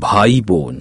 ভাই বোন।